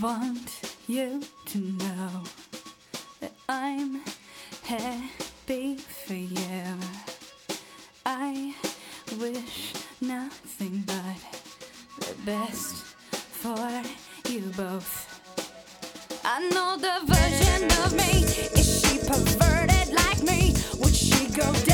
want you to know that I'm happy for you. I wish nothing but the best for you both. I know the version of me. Is she perverted like me? Would she go down?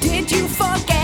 Did you forget?